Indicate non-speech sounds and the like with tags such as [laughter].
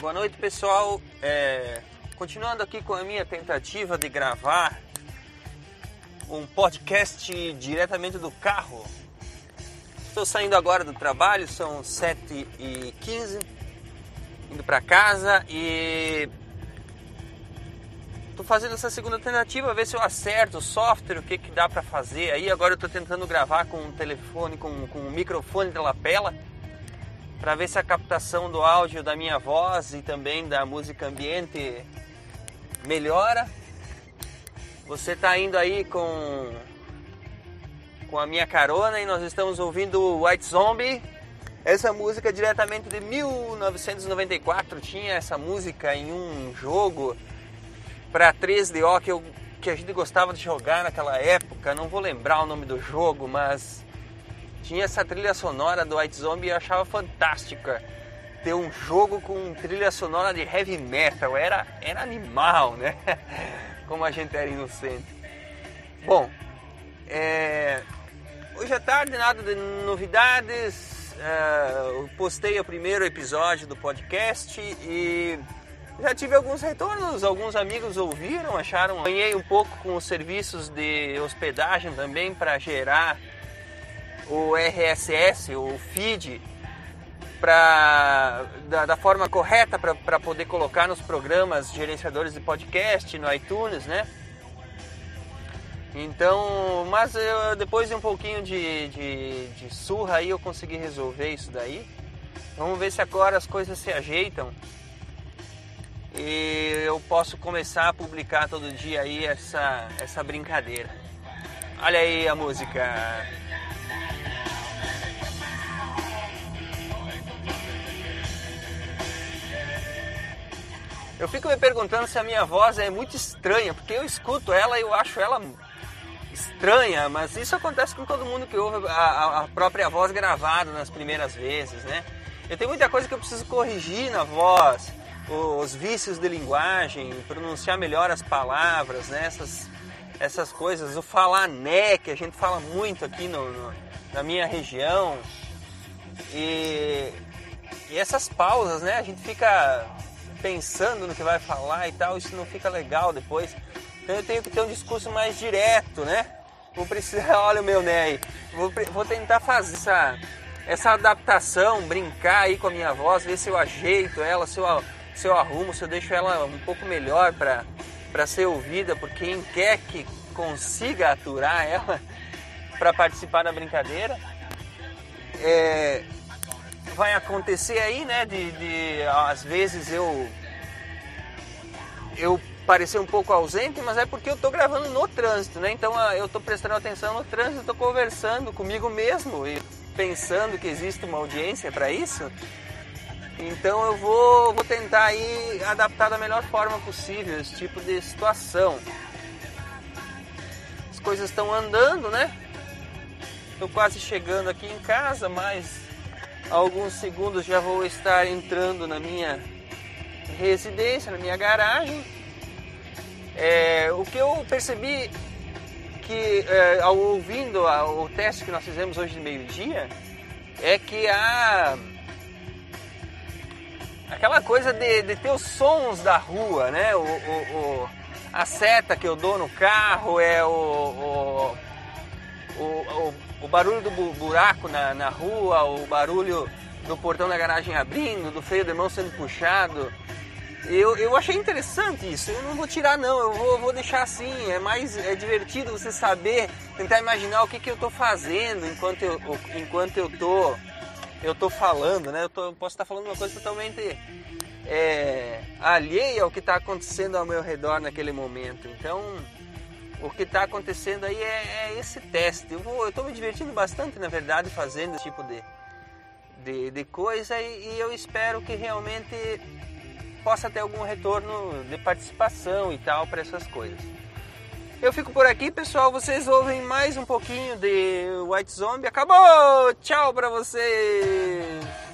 Boa noite, pessoal. É, continuando aqui com a minha tentativa de gravar um podcast diretamente do carro. Estou saindo agora do trabalho, são 7h15, indo para casa e estou fazendo essa segunda tentativa, ver se eu acerto o software, o que, que dá para fazer aí. Agora eu estou tentando gravar com um telefone, com, com um microfone de lapela para ver se a captação do áudio da minha voz e também da música ambiente melhora. Você está indo aí com com a minha carona e nós estamos ouvindo White Zombie. Essa música é diretamente de 1994 tinha essa música em um jogo para 3DO que, eu, que a gente gostava de jogar naquela época. Não vou lembrar o nome do jogo, mas tinha essa trilha sonora do White Zombie e eu achava fantástica ter um jogo com trilha sonora de heavy metal. Era, era animal, né? [laughs] Como a gente era inocente. Bom, é... hoje à tarde nada de novidades. Uh, postei o primeiro episódio do podcast e já tive alguns retornos, alguns amigos ouviram, acharam. Ganhei um pouco com os serviços de hospedagem também para gerar o RSS, o feed, pra, da, da forma correta para poder colocar nos programas gerenciadores de podcast, no iTunes, né? Então, mas eu, depois de um pouquinho de, de, de surra aí eu consegui resolver isso daí. Vamos ver se agora as coisas se ajeitam e eu posso começar a publicar todo dia aí essa, essa brincadeira. Olha aí a música. Eu fico me perguntando se a minha voz é muito estranha, porque eu escuto ela e eu acho ela estranha, mas isso acontece com todo mundo que ouve a, a própria voz gravada nas primeiras vezes, né? Eu tenho muita coisa que eu preciso corrigir na voz, os vícios de linguagem, pronunciar melhor as palavras, né? essas, essas coisas, o falar né, que a gente fala muito aqui no, no na minha região. E, e essas pausas, né? A gente fica pensando no que vai falar e tal, isso não fica legal depois. Então eu tenho que ter um discurso mais direto, né? Vou precisar, [laughs] olha o meu né aí, vou, vou tentar fazer essa, essa adaptação, brincar aí com a minha voz, ver se eu ajeito ela, se eu, se eu arrumo, se eu deixo ela um pouco melhor para ser ouvida por quem quer que consiga aturar ela [laughs] para participar da brincadeira. É, vai acontecer aí, né? De, de às vezes eu eu parecer um pouco ausente, mas é porque eu estou gravando no trânsito, né? Então ah, eu estou prestando atenção no trânsito, estou conversando comigo mesmo e pensando que existe uma audiência para isso. Então eu vou, vou tentar aí adaptar da melhor forma possível esse tipo de situação. As coisas estão andando, né? Estou quase chegando aqui em casa, mas alguns segundos já vou estar entrando na minha residência, na minha garagem. É, o que eu percebi que é, ao ouvindo a, o teste que nós fizemos hoje de meio-dia é que a aquela coisa de, de, ter os sons da rua, né? O, o, o, a seta que eu dou no carro é o, o, o barulho do buraco na, na rua, o barulho do portão da garagem abrindo, do freio do irmão sendo puxado. Eu, eu achei interessante isso. Eu não vou tirar não, eu vou, vou deixar assim. É mais é divertido você saber, tentar imaginar o que, que eu estou fazendo enquanto eu, enquanto eu tô eu tô falando, né? Eu, tô, eu posso estar falando uma coisa totalmente é, alheia ao que está acontecendo ao meu redor naquele momento. Então o que está acontecendo aí é, é, esse teste. Eu estou me divertindo bastante, na verdade, fazendo esse tipo de, de, de coisa e, e, eu espero que realmente possa ter algum retorno de participação e tal para essas coisas. Eu fico por aqui, pessoal. Vocês ouvem mais um pouquinho de White Zombie. Acabou! Tchau para vocês!